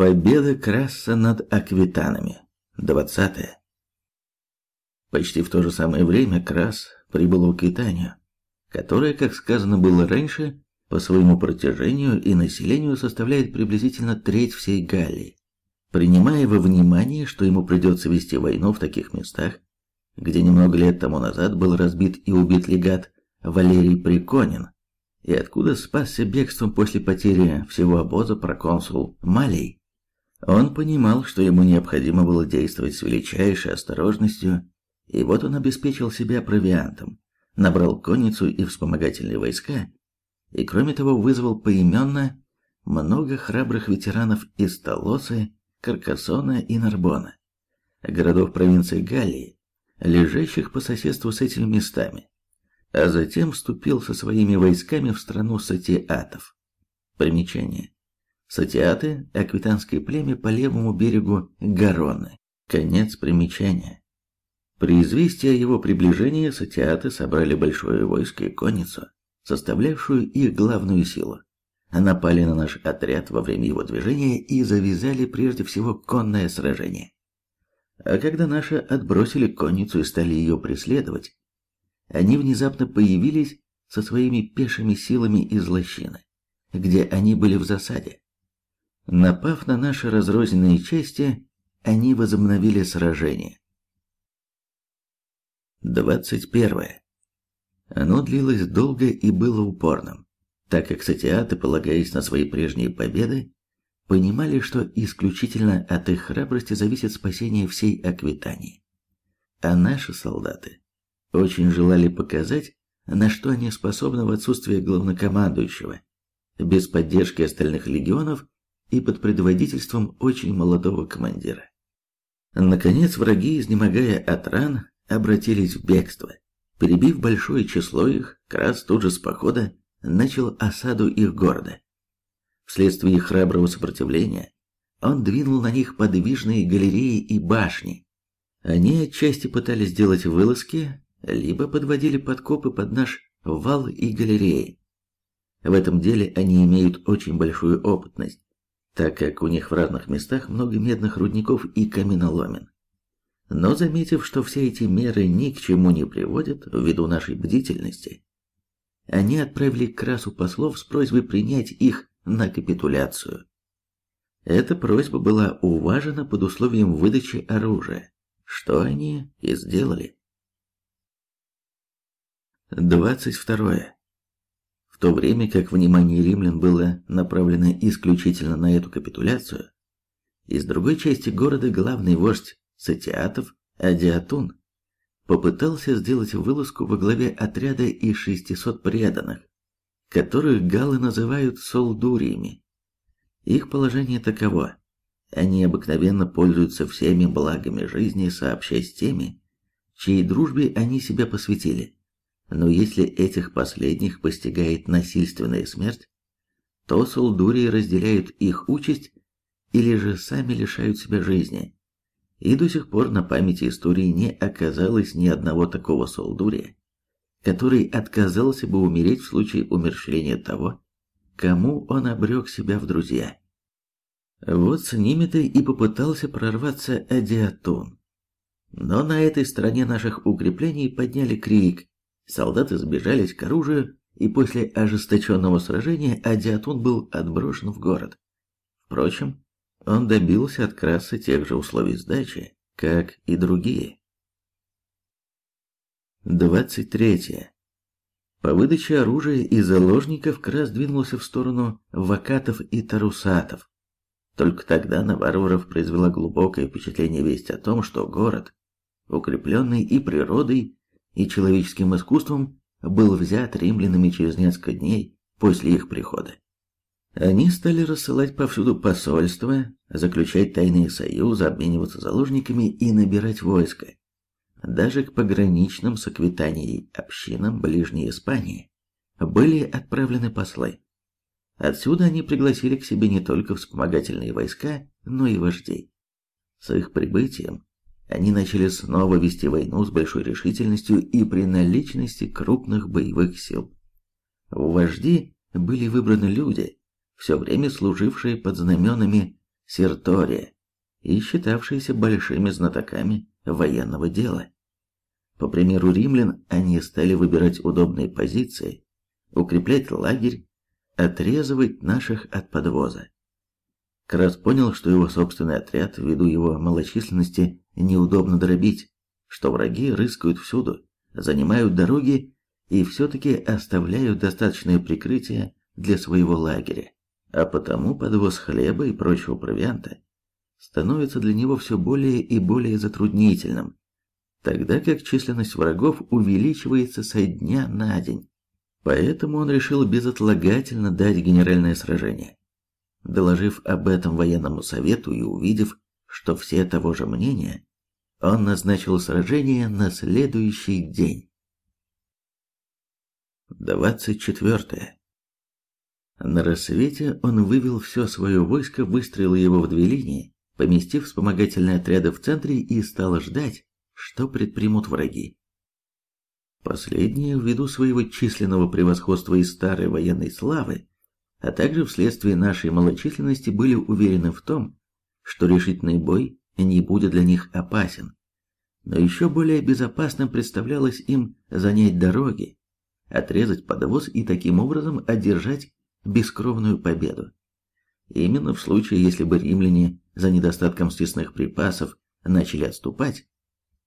Победа Краса над аквитанами. 20. Почти в то же самое время Крас прибыл в Аквитанию, которая, как сказано было раньше, по своему протяжению и населению составляет приблизительно треть всей Галлии. Принимая во внимание, что ему придется вести войну в таких местах, где немного лет тому назад был разбит и убит легат Валерий Приконин, и откуда спасся бегством после потери всего обоза проконсул Малей, он понимал, что ему необходимо было действовать с величайшей осторожностью, и вот он обеспечил себя провиантом, набрал конницу и вспомогательные войска, и кроме того вызвал поименно много храбрых ветеранов из Толосы, Каркасона и Нарбона, городов провинции Галлии, лежащих по соседству с этими местами, а затем вступил со своими войсками в страну сатиатов. Примечание. Сатиаты – аквитанское племя по левому берегу Гароны. Конец примечания. При известии о его приближении сатиаты собрали большое войско и конницу, составлявшую их главную силу напали на наш отряд во время его движения и завязали прежде всего конное сражение. А когда наши отбросили конницу и стали ее преследовать, они внезапно появились со своими пешими силами из лощины, где они были в засаде. Напав на наши разрозненные части, они возобновили сражение. 21. Оно длилось долго и было упорным так как сатиаты, полагаясь на свои прежние победы, понимали, что исключительно от их храбрости зависит спасение всей Аквитании. А наши солдаты очень желали показать, на что они способны в отсутствие главнокомандующего, без поддержки остальных легионов и под предводительством очень молодого командира. Наконец враги, изнемогая от ран, обратились в бегство. Перебив большое число их, Крас тут же с похода начал осаду их города. Вследствие храброго сопротивления он двинул на них подвижные галереи и башни. Они отчасти пытались сделать вылазки, либо подводили подкопы под наш вал и галереи. В этом деле они имеют очень большую опытность, так как у них в разных местах много медных рудников и каменоломен. Но заметив, что все эти меры ни к чему не приводят ввиду нашей бдительности, они отправили к Красу послов с просьбой принять их на капитуляцию. Эта просьба была уважена под условием выдачи оружия, что они и сделали. 22. То время как внимание римлян было направлено исключительно на эту капитуляцию, из другой части города главный вождь сатиатов Адиатун попытался сделать вылазку во главе отряда из 600 преданных, которых галлы называют солдуриями. Их положение таково. Они обыкновенно пользуются всеми благами жизни, сообща с теми, чьей дружбе они себя посвятили. Но если этих последних постигает насильственная смерть, то солдурии разделяют их участь или же сами лишают себя жизни, и до сих пор на памяти истории не оказалось ни одного такого солдурия, который отказался бы умереть в случае умерщвления того, кому он обрек себя в друзья. Вот с ними-то и попытался прорваться Адиатун. Но на этой стороне наших укреплений подняли крик, солдаты сбежались к оружию, и после ожесточенного сражения Адиатун был отброшен в город. Впрочем, он добился от Краса тех же условий сдачи, как и другие. 23. По выдаче оружия и заложников Крас двинулся в сторону вакатов и тарусатов. Только тогда на варваров произвела глубокое впечатление весть о том, что город, укрепленный и природой, и человеческим искусством, был взят римлянами через несколько дней после их прихода. Они стали рассылать повсюду посольства, заключать тайные союзы, обмениваться заложниками и набирать войско. Даже к пограничным с Аквитанией общинам ближней Испании были отправлены послы. Отсюда они пригласили к себе не только вспомогательные войска, но и вождей. С их прибытием они начали снова вести войну с большой решительностью и при наличности крупных боевых сил. В вожди были выбраны люди, все время служившие под знаменами Сертория и считавшиеся большими знатоками военного дела. По примеру римлян, они стали выбирать удобные позиции, укреплять лагерь, отрезывать наших от подвоза. Крас понял, что его собственный отряд, ввиду его малочисленности, неудобно дробить, что враги рыскают всюду, занимают дороги и все-таки оставляют достаточное прикрытие для своего лагеря, а потому подвоз хлеба и прочего провианта становится для него все более и более затруднительным, тогда как численность врагов увеличивается со дня на день. Поэтому он решил безотлагательно дать генеральное сражение. Доложив об этом военному совету и увидев, что все того же мнения, он назначил сражение на следующий день. 24. На рассвете он вывел все свое войско, выстроил его в две линии, поместив вспомогательные отряды в центре и стал ждать, что предпримут враги. Последние, ввиду своего численного превосходства и старой военной славы, а также вследствие нашей малочисленности были уверены в том, что решительный бой не будет для них опасен. Но еще более безопасным представлялось им занять дороги, отрезать подвоз и таким образом одержать бескровную победу. Именно в случае, если бы римляне за недостатком съестных припасов начали отступать,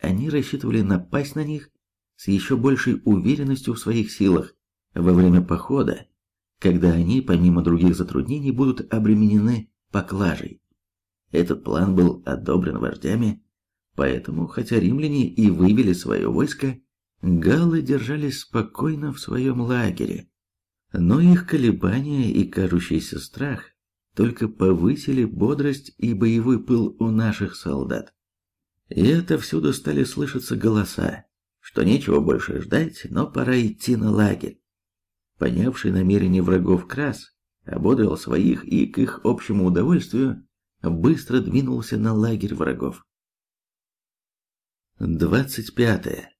они рассчитывали напасть на них с еще большей уверенностью в своих силах во время похода, когда они, помимо других затруднений, будут обременены поклажей. Этот план был одобрен вождями, поэтому, хотя римляне и вывели свое войско, галлы держались спокойно в своем лагере. Но их колебания и кажущийся страх только повысили бодрость и боевой пыл у наших солдат. И отовсюду стали слышаться голоса, что нечего больше ждать, но пора идти на лагерь. Понявший намерение врагов Крас, ободрил своих и, к их общему удовольствию, быстро двинулся на лагерь врагов. 25.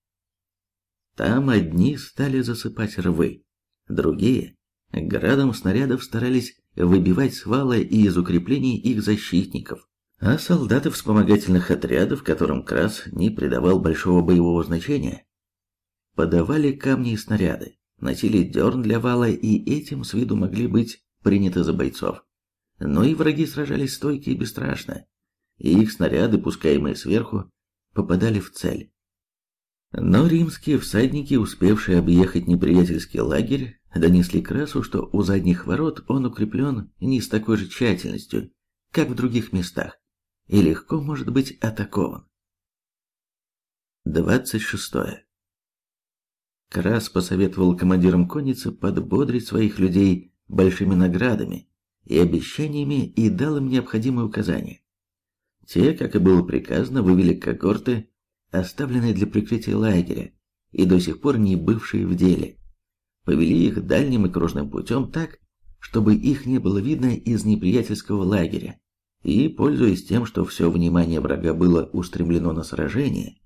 Там одни стали засыпать рвы, другие градом снарядов старались выбивать с вала и из укреплений их защитников, а солдаты вспомогательных отрядов, которым Крас не придавал большого боевого значения, подавали камни и снаряды, носили дерн для вала и этим с виду могли быть приняты за бойцов. Но и враги сражались стойко и бесстрашно, и их снаряды, пускаемые сверху, попадали в цель. Но римские всадники, успевшие объехать неприятельский лагерь, донесли Красу, что у задних ворот он укреплен не с такой же тщательностью, как в других местах, и легко может быть атакован. 26. Крас посоветовал командирам конницы подбодрить своих людей большими наградами и обещаниями и дал им необходимые указания. Те, как и было приказано, вывели когорты, оставленные для прикрытия лагеря и до сих пор не бывшие в деле повели их дальним и кружным путем так, чтобы их не было видно из неприятельского лагеря, и, пользуясь тем, что все внимание врага было устремлено на сражение,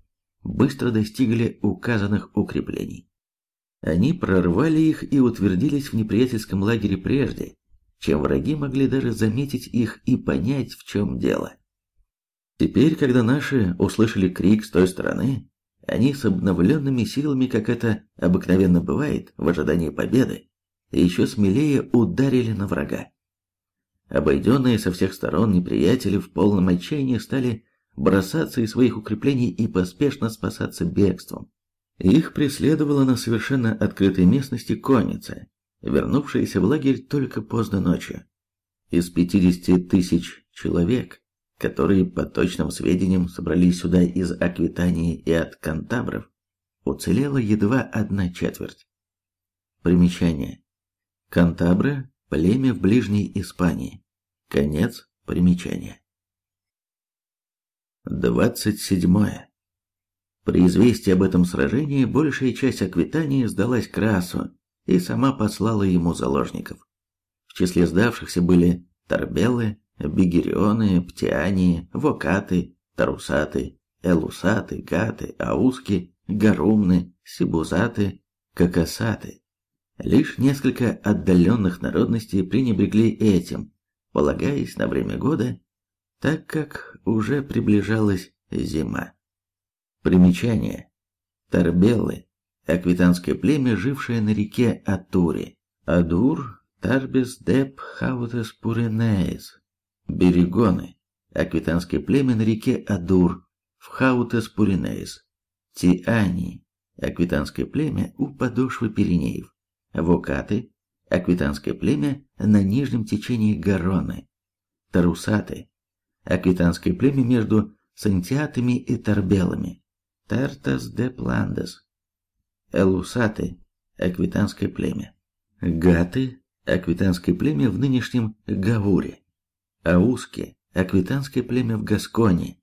быстро достигли указанных укреплений. Они прорвали их и утвердились в неприятельском лагере прежде, чем враги могли даже заметить их и понять, в чем дело. Теперь, когда наши услышали крик с той стороны, они с обновленными силами, как это обыкновенно бывает в ожидании победы, еще смелее ударили на врага. Обойденные со всех сторон неприятели в полном отчаянии стали бросаться из своих укреплений и поспешно спасаться бегством. Их преследовала на совершенно открытой местности конница, вернувшаяся в лагерь только поздно ночью. Из 50 тысяч человек которые, по точным сведениям, собрались сюда из Аквитании и от Кантабров, уцелела едва одна четверть. Примечание. Кантабры – племя в ближней Испании. Конец примечания. 27. При известии об этом сражении большая часть Аквитании сдалась Красу и сама послала ему заложников. В числе сдавшихся были Торбелы, бигерионы, птиани, вокаты, тарусаты, элусаты, гаты, ауски, гарумны, сибузаты, какасаты. Лишь несколько отдаленных народностей пренебрегли этим, полагаясь на время года так как уже приближалась зима. Примечание. Тарбеллы – аквитанское племя, жившее на реке Атуре. Адур, Тарбес деп Хаутес Пуренеис. Берегоны – аквитанское племя на реке Адур в Хаутес Пуренеис. Тиани – аквитанское племя у подошвы Пиренеев. Вокаты – аквитанское племя на нижнем течении Гароны. Тарусаты – аквитанское племя между Сантиатами и Тарбелами. Тартас де Пландес. Элусаты – аквитанское племя. Гаты – аквитанское племя в нынешнем Гавуре. Ауски – аквитанское племя в Гасконе.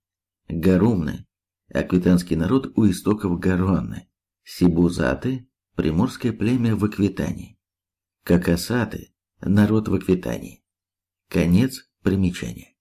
Гарумны – аквитанский народ у истоков Гаронны. Сибузаты – приморское племя в Аквитании. Какасаты – народ в Аквитании. Конец примечания.